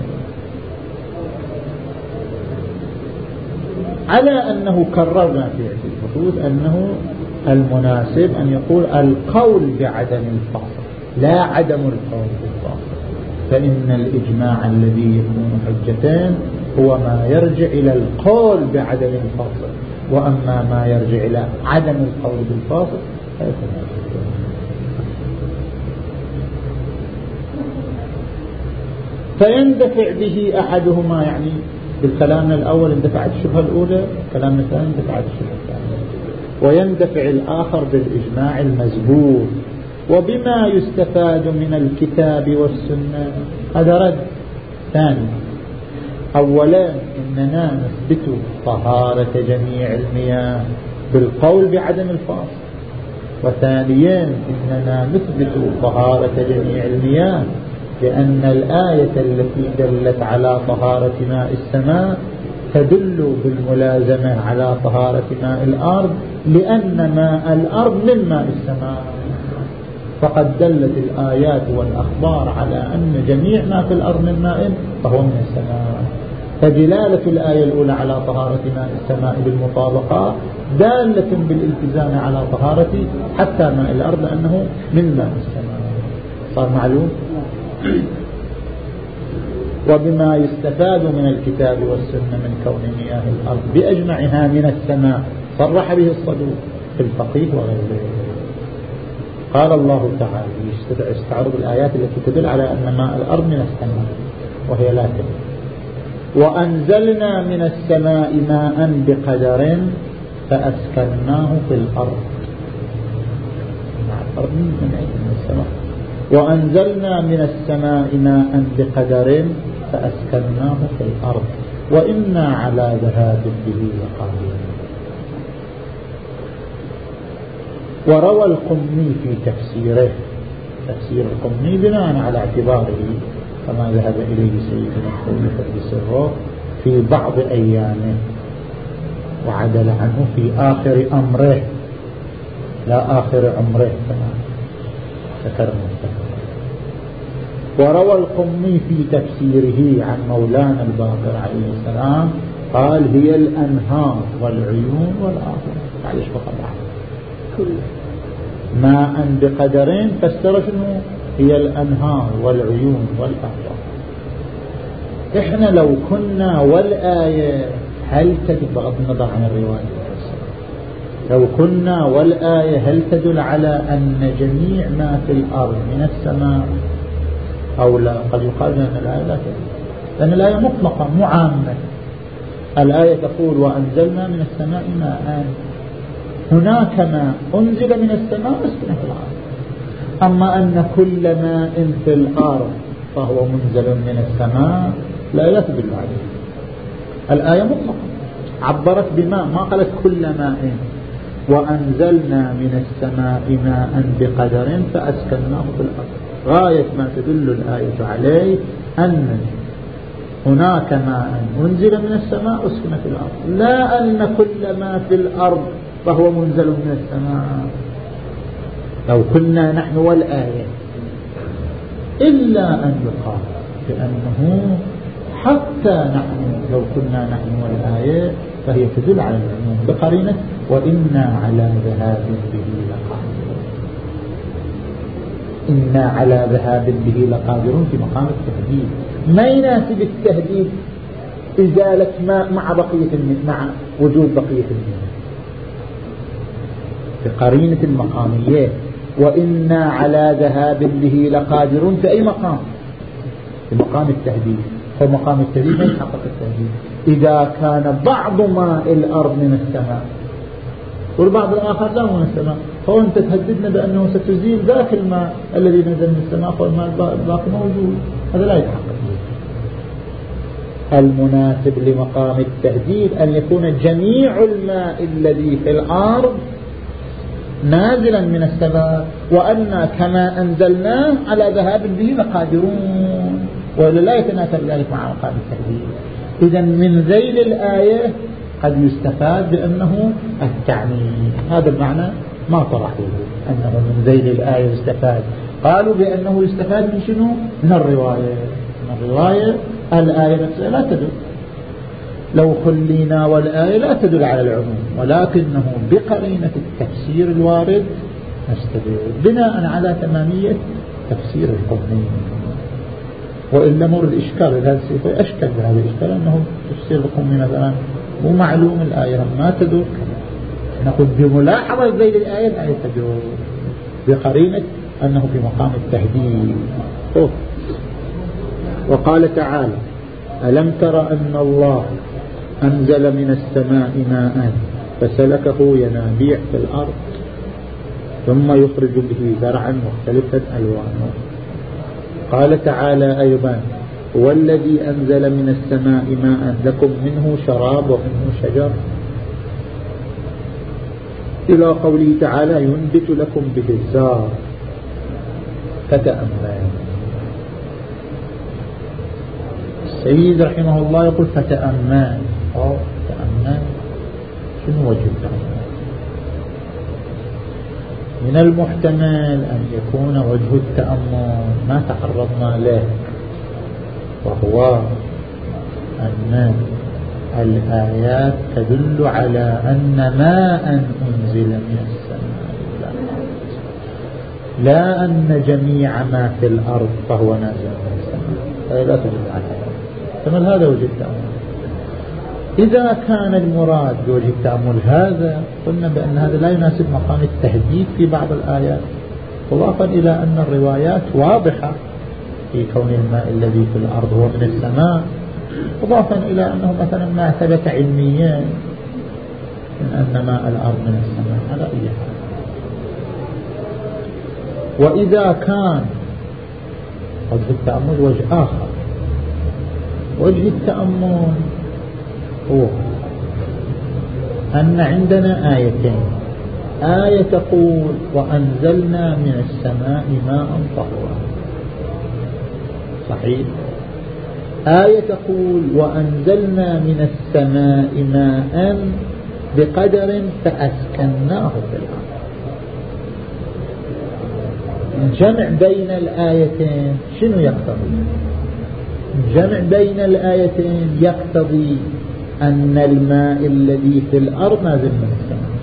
على أنه كررنا في الفصول أنه المناسب أن يقول القول بعدم الفصل لا عدم القول بالفصل. فإن الإجماع الذي يكون حجتين هو ما يرجع إلى القول بعدم الفصل. وأما ما يرجع إلى عدم القول بالفاصل فيكون فيندفع به أحدهما يعني بالكلام الأول اندفعت الشبهة الأولى كلام الثاني اندفعت الشبهة الثانية. ويندفع الآخر بالإجماع المزبور وبما يستفاد من الكتاب والسنة هذا رد ثاني. أولا إننا نثبت طهارة جميع المياه بالقول بعدم الفاصل وثانيا إننا نثبت طهارة جميع المياه لأن الآية التي دلت على طهارة ماء السماء تدل بالملازمة على طهارة ماء الأرض لأن ماء الأرض من ماء السماء. فقد دلت الآيات والأخبار على أن جميع ما في الأرض من ماء فهو من السماء. فدلالة الآية الأولى على طهارة ماء السماء بالمطابقة دالة بالالتزام على طهارة حتى ماء الأرض لأنه من ماء السماء. صار معلوم؟ وبما يستفاد من الكتاب والسنة من كون مياه الأرض بأجمعها من السماء صرح به الصدوق في الفقيه وغيره. قال الله تعالى يستعرض الآيات التي تدل على أن ماء الأرض من السماء وهي لا تدل وأنزلنا من السماء ماء بقدر فأسكناه في الأرض. من السماء. وأنزلنا من السماء ماء بقدر فأسكناه في الأرض. وإنا على ذهاب به لقادرون. وروى القمي في تفسيره. تفسير القمي بناء على اعتباره كما ذهب إليه سيدنا الخوي في سره في بعض أيامه وعدل عنه في آخر أمره. لا آخر عمره كما ذكرنا وروى القمي في تفسيره عن مولانا الباقر عليه السلام قال هي الأنهار والعيون والآخرة. معلش بقدر. ماء بقدرين فسر شنو هي الأنهار والعيون والأهوار إحنا لو كنا والآية هل تدل بغض النظر عن الرواية لو كنا والآية هل تدل على أن جميع ما في الأرض من السماء؟ أو لا؟ قد يقال أن الآية لا تدل. لأن الآية مطلقة مو عامة الآية تقول وأنزلنا من السماء ماء. هناك ما أنزل من السماء أسكن في الأرض. أما أن كل ماء في الأرض فهو منزل من السماء لا تدل عليه الآية مطلقة. عبرت بماء ما قالت كل ماء. وأنزلنا من السماء ماء بقدر فأسكناه في الأرض. غاية ما تدل الآية عليه أن هناك ماء أنزل من السماء أسكن في الأرض. لا أن كل ما في الأرض فهو منزل من السماء. لو كنا نحن والآية إلا أن يقال بأنه حتى نحن لو كنا نحن والآية فهي تدل على العموم بقرينة وإنا على ذهاب به لقادرون. إنا على ذهاب به لقادرون في مقام التهديد. ما يناسب التهديد؟ إزالة ماء مع بقية مع وجود بقية الماء بقرينة المقامية. وإنا على ذهاب به لقادرون في أي مقام؟ في مقام التهديد. فمقام التهديد ما يتحقق التهديد؟ إذا كان بعض ماء الأرض من السماء والبعض الآخر لا من السماء فهو أنت تهددنا بأنه ستزيل ذاك الماء الذي نزل من السماء فالماء الباقي موجود. هذا لا يتحقق. المناسب لمقام التهديد أن يكون جميع الماء الذي في الأرض نازلا من السماء وأن كما أنزلناه على ذهاب به لقادرون. وإلا لا يتناسب ذلك مع مقام التهديد إذا من ذيل الآية قد يستفاد بأنه التعميم هذا المعنى ما طرحوه أنه من ذيل الآية يستفاد. قالوا بأنه يستفاد من شنو؟ من الرواية. من الرواية الآية نفسها لا تدل. لو خلينا والآية لا تدل على العموم ولكنه بقرينة التفسير الوارد نستدل بناء على تمامية تفسير القرنين. وإلا مر الإشكال هذا أشكل بهذا الإشكال أنه تفسير القرنين مثلا مو معلوم الآية ما تدل. نقول بملاحظة زي الآية الآية تدل بقرينة أنه في مقام التهديد. وقال تعالى ألم تر أن الله أنزل من السماء ماء فسلكه ينابيع في الأرض ثم يخرج به زرعا مختلفا ألوانه. قال تعالى أيضا هو الذي أنزل من السماء ماء لكم منه شراب ومنه شجر. إلى قوله تعالى ينبت لكم به الزار. فتأمل. السيد رحمه الله يقول فتأمل. أو تأمل شنو وجه التأمل من المحتمل أن يكون وجه التأمل ما تعرضنا له وهو أن الآيات تدل على أن ماء أنزل من السماء لا أن جميع ما في الأرض فهو نازل من السماء لا تدل على هذا هذا وجه التأمل؟ إذا كان المراد بوجه التأمل هذا قلنا بأن هذا لا يناسب مقام التهديد في بعض الآيات. إضافة إلى أن الروايات واضحة في كون الماء الذي في الأرض هو من السماء. إضافة إلى أنه مثلا ما ثبت علميا من أن ماء الأرض من السماء على أي حال. وإذا كان وجه التأمل وجه آخر. وجه التأمل هو أن عندنا آيتين. آية تقول وأنزلنا من السماء ماء طهورا. صحيح؟ آية تقول وأنزلنا من السماء ماء بقدر فأسكناه في الأرض. الجمع بين الآيتين شنو يقتضي؟ الجمع بين الآيتين يقتضي أن الماء الذي في الأرض نازل من السماء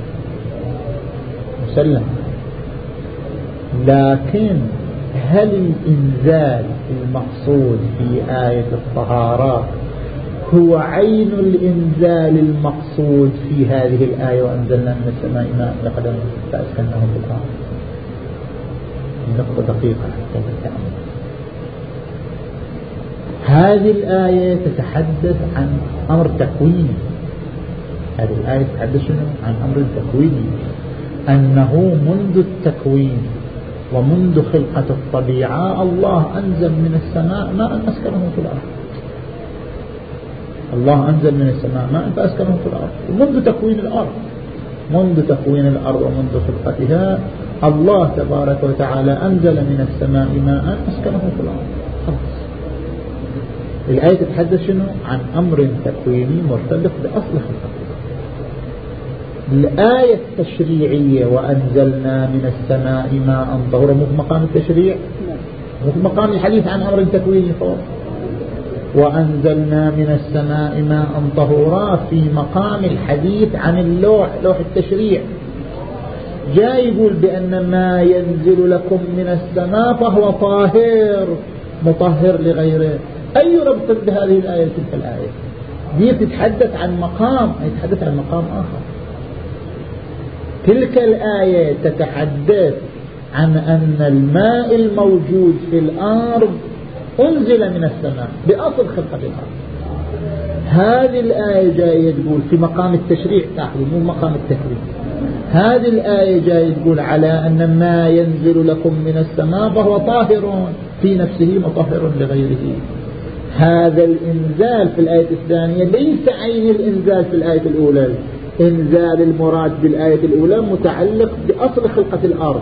مسلم. لكن هل الإنزال المقصود في آية الطهارات هو عين الإنزال المقصود في هذه الآية وأنزلنا من السماء ماء بقدر فأسكنه في الأرض؟ نقطة دقيقة حتى نتأمل هذه الآية تتحدث عن أمر تكويني. هذه الآية تتحدث عن أمر تكويني. أنه منذ التكوين ومنذ خلقة الطبيعة الله أنزل من السماء ماء أسكنه في الأرض. الله أنزل من السماء ماء فأسكنه في الأرض. ومنذ تكوين الأرض. منذ تكوين الأرض ومنذ خلقتها الله تبارك وتعالى أنزل من السماء ماء أسكنه في الأرض. الآية تتحدث شنو؟ عن أمر تكويني مرتبط بأصل خلقته الآية التشريعية وأنزلنا من السماء ماء طهورا مو في مقام التشريع؟ مو في مقام الحديث عن أمر تكويني فوق وأنزلنا من السماء ماء طهورا في مقام الحديث عن اللوح لوح التشريع. جاء يقول بأن ما ينزل لكم من السماء فهو طاهر مطهر لغيره. أي ربط بهذه الآية تلك الآية؟ دي تتحدث عن مقام أي تتحدث عن مقام آخر. تلك الآية تتحدث عن أن الماء الموجود في الأرض أنزل من السماء بأصل خلقة الأرض. هذه الآية جاية تقول في مقام التشريع تاخذ مو مقام التكريم. هذه الآية جاية تقول على أن ما ينزل لكم من السماء فهو طاهر في نفسه مطهر لغيره. هذا الإنزال في الآية الثانية ليس عين الإنزال في الآية الأولى. إنزال المراد بالآية الأولى متعلق بأصل خلقة الأرض.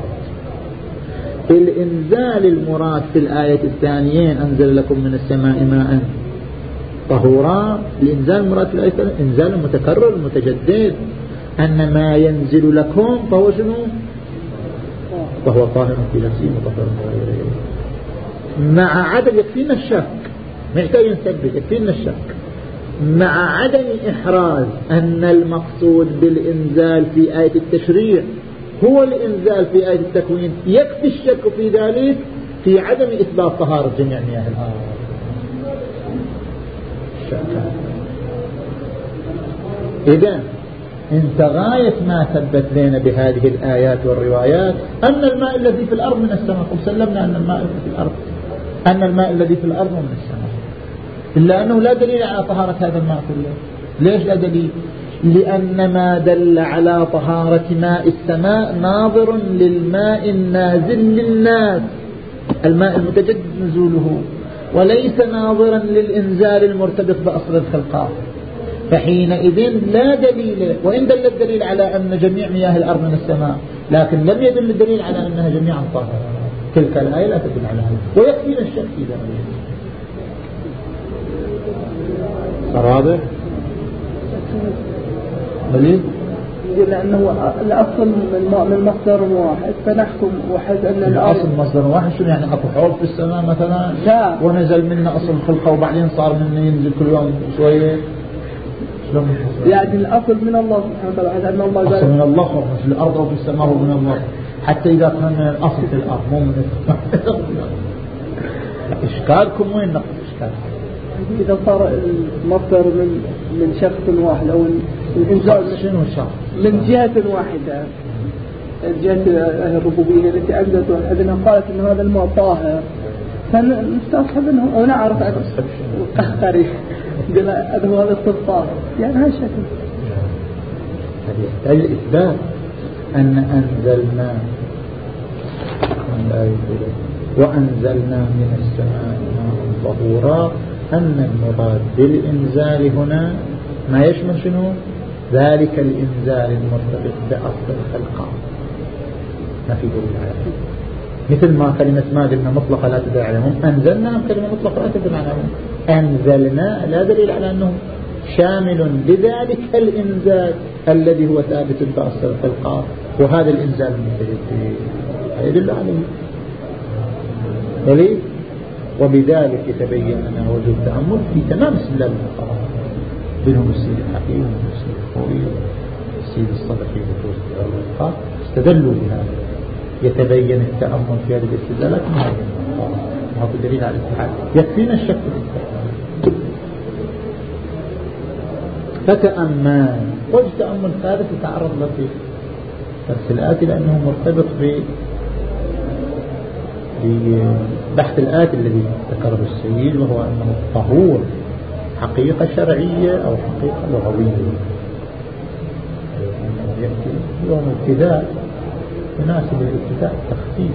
الإنزال المراد في الآية الثانية أنزل لكم من السماء ماء طهورا. الإنزال المراد في الآية الثانية إنزال متكرر متجدد. أن ما ينزل لكم فهو شنو؟ فهو طاهر في نفسه مطهر. مع عدم يكفينا الشك. محتاج نثبت يكفينا الشك. مع عدم إحراز أن المقصود بالإنزال في آية التشريع هو الإنزال في آية التكوين يكفي الشك في ذلك في عدم إثبات طهارة جميع مياه الأرض. إذا انت غاية ما ثبت لنا بهذه الآيات والروايات أن الماء الذي في الأرض من السماء وسلمنا أن الماء الذي في الأرض أن الماء الذي في الأرض من السماء. إلا أنه لا دليل على طهارة هذا الماء كله. ليش لا دليل؟ لأن ما دل على طهارة ماء السماء ناظر للماء النازل للناس. الماء المتجدد نزوله وليس ناظرا للإنزال المرتبط بأصل الخلقات فحينئذ لا دليل وإن دل الدليل على أن جميع مياه الأرض من السماء لكن لم يدل الدليل على أنها جميعا طاهرة. تلك الآية لا تدل على هذا. ويكفينا الشك في ذلك. واضح؟ دليل؟ لأنه الأصل من من مصدر واحد فنحكم وحد أن الأصل مصدر واحد شنو يعني؟ أكو حوض في السماء مثلا؟ لا. ونزل منه أصل الخلقة وبعدين صار منه ينزل كل يوم شوية. يعني الأصل من الله سبحانه وتعالى أن الله أصل من الله في الأرض وفي السماء ومن الله. حتى إذا كان من الأصل في الأرض مو من إشكالكم وين نقص إشكالكم. إذا صار المصدر من من شخص واحد أو الإنزال شنو؟ من جهة واحدة. جهة الربوبية التي أنزلت وحدنا قالت أن هذا الماء طاهر. فنستصحب أنه ونعرف عن قهقري قال هذا هذا طاهر. يعني هالشكل هذا يحتاج إثبات أن أنزلنا وأنزلنا من السماء ماء طهورا أن المراد بالإنزال هنا ما يشمل شنو؟ ذلك الإنزال المرتبط بأصل الخلق. ما في دليل على مثل ما كلمة ما قلنا مطلقة لا تدل على هم أنزلنا كلمة مطلقة لا تدل على هم أنزلنا لا دليل على أنه شامل لذلك الإنزال الذي هو ثابت بأصل الخلق. وهذا الإنزال المتجدد يدل عليه. دليل؟ وبذلك يتبين أن وجود التأمل في تمام سلال الفقراء بينهم السيد الحكيم والسيد الخوي والسيد الصدقي وجود الفقراء استدلوا بهذا. يتبين التأمل في هذه الاستدلالات من هذه وهذا دليل على الاتحاد. يكفينا الشك في فتأمل. وجه تأمل ثالث يتعرض له في الآتي لأنه مرتبط ب لبحث الآت الذي ذكره السيد وهو أنه الطهور حقيقة شرعية أو حقيقة لغوية. يأتي يوم ابتداء يناسب الابتداء التخفيف